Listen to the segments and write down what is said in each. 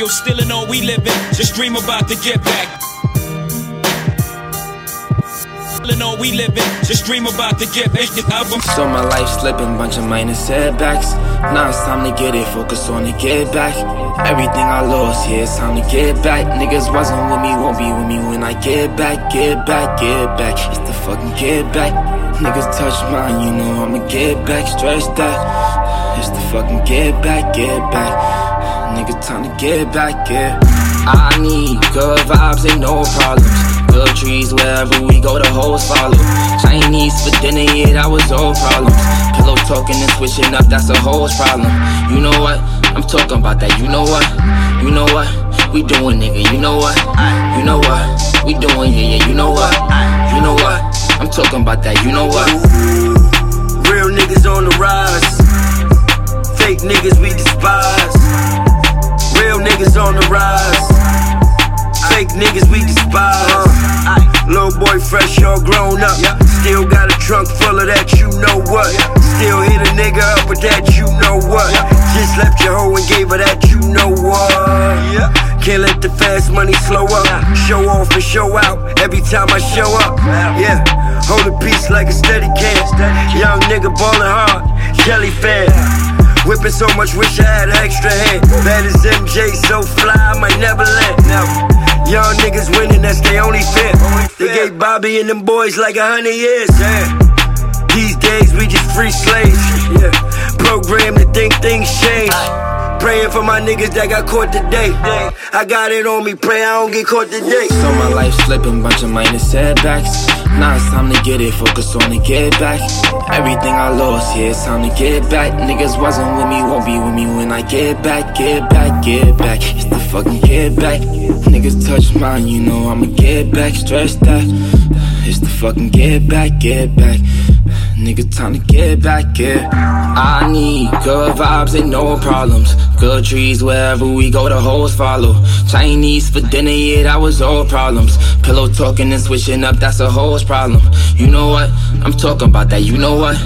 Yo, still in all we living, just dream about to get back. All we living, just dream about to get back. So my life slipping, bunch of minor setbacks. Now it's time to get it, focus on the get back. Everything I lost, yeah, it's time to get back. Niggas wasn't with me, won't be with me when I get back, get back, get back. It's the fucking get back. Niggas touch mine, you know I'ma get back, stretch that. It's the fucking get back, get back. Nigga, time to get back, yeah. I need good vibes, ain't no problems. Good trees wherever we go, the hoes follow. Chinese for dinner, yeah, that was all problems. Pillow talking and switching up, that's a hoes problem. You know what? I'm talking about that. You know what? You know what? We doing, nigga. You know what? You know what? We doing, yeah, yeah. You know what? You know what? I'm talking about that. You know what? Real niggas on the rise. Fake niggas we despise. Real niggas on the rise. Fake niggas we despise. Little boy fresh, all grown up. Still got a trunk full of that, you know what. Still hit a nigga up with that, you know what. Just left your hoe and gave her that, you know what. Can't let the fast money slow up. Show off and show out every time I show up. Yeah, hold a piece like a steady can. Young nigga ballin' hard, jelly fan. Whipping so much, wish I had an extra hand. Bad as MJ, so fly, I might never land. Never. Young niggas winning, that's their only fit. They gave Bobby and them boys like a hundred years. Yeah. These days we just free slaves. Yeah. Programmed to think things change. Praying for my niggas that got caught today. I got it on me, pray I don't get caught today. So my life slipping, bunch of minor setbacks. Now it's time to get it, focus on the get back. Everything I lost, yeah, it's time to get back. Niggas wasn't with me, won't be with me when I get back, get back, get back. It's the fucking get back. Niggas touch mine, you know I'ma get back, stretch that. It's the fucking get back, get back. Nigga, time to get back, yeah. I need good vibes, ain't no problems. Good trees wherever we go, the hoes follow. Chinese for dinner, yeah, that was all problems. Pillow talking and switching up, that's a hoes problem. You know what? I'm talking about that. You know what?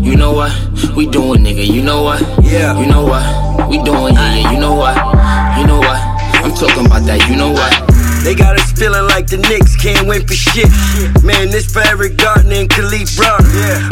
You know what? We doing, nigga. You know what? Yeah. You know what? We doing, yeah. You know what? You know what? I'm talking about that. You know what? They got us feeling like the Knicks can't win for shit. Man, this for Eric Garner and Kalief Brown.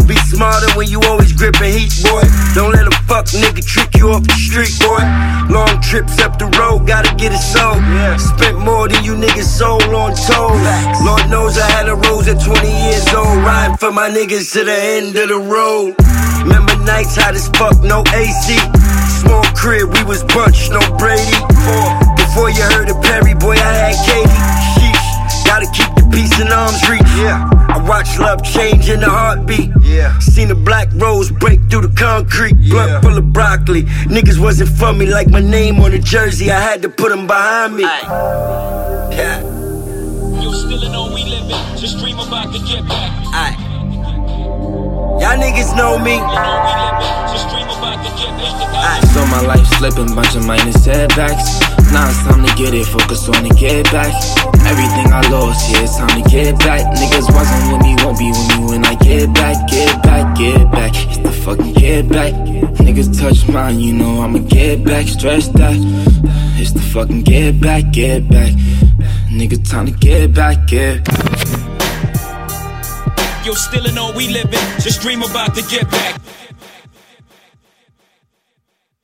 Be smarter when you always gripping heat, boy. Don't let a fuck nigga trick you off the street, boy. Long trips up the road, gotta get it sold. Spent more than you niggas sold on toll. Lord knows I had a rose at 20 years old. Riding for my niggas to the end of the road. Remember nights hot as fuck, no AC. Small crib, we was bunched, no Brady. Before you heard of Perry, boy, arm's reach. Yeah, I watched love change in a heartbeat. Yeah, seen a black rose break through the concrete. Blunt full of broccoli. Niggas wasn't for me like my name on the jersey. I had to put them behind me. Yeah, Yo, still in all we living, just dream about to get back. aye. Y'all niggas know me. In all we living, just dream about to get back. Aye. So my life slipping, bunch of minor setbacks. Now it's time to get it, focus on the get back. Everything I lost, yeah, it's time to get back. Niggas wasn't with me, won't be with me when I get back, get back, get back. It's the fucking get back. Niggas touch mine, you know I'ma get back, stretch that. It's the fucking get back, get back. Nigga, time to get back, yeah. Yo, still in all we living, just dream about to get back.